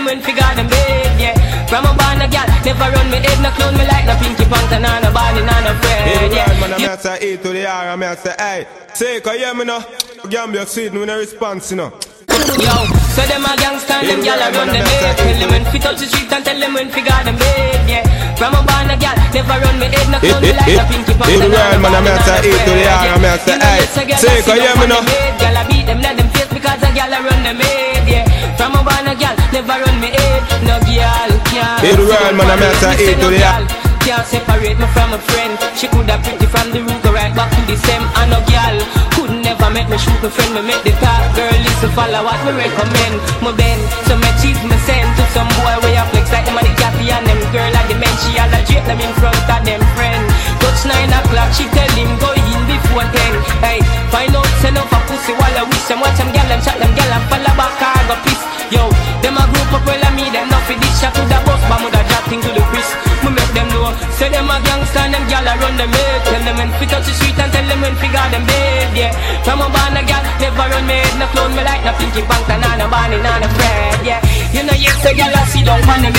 them when figure them bed, yeah. From a born a gal, never run me head, no clone me like no pinky pants and no body, no no friend, yeah. yeah. man, I'm say E to the R, I'm say, hey, say, cause yeah, me no, Gambia sweet, no response, you know. Yo, so them a gangsta and them gal a run them head Tell them when fi touch the street and tell them when fi got them bed, yeah From a born a gal, never run me head, no clone me like no pinky pants and no man, I'm body, say no E to the R, I'm say, hey, say, cause yeah, me no. Gal a beat them, gal, can't Hey, man, I'm say E to the. Can't separate me from a friend. She coulda pretty from the root, go right back to the same And no gal could never make me shoot my friend. Me make the top girl listen, follow what me recommend. Me bend, so me cheese me send To some boy way I flex like them and the Kathy and them. Girl like the men, she all a drape them in front of them friend. Touch nine o'clock, she tell him go in before ten. Hey, find out send off a pussy while I wish them Watch them gal and shot them gal and follow back them a group up well I me them Not for this shot to the boss but mother drop thing to the wrist Me make them know, say them a gangsta and them gal a run them head. Tell them when fi touch the street and tell them when fi got them bed, yeah. From a born a gal, never run me head No clone me like no pinky pants and no bunny, no no Fred, yeah. You know yes, the gal a sit down on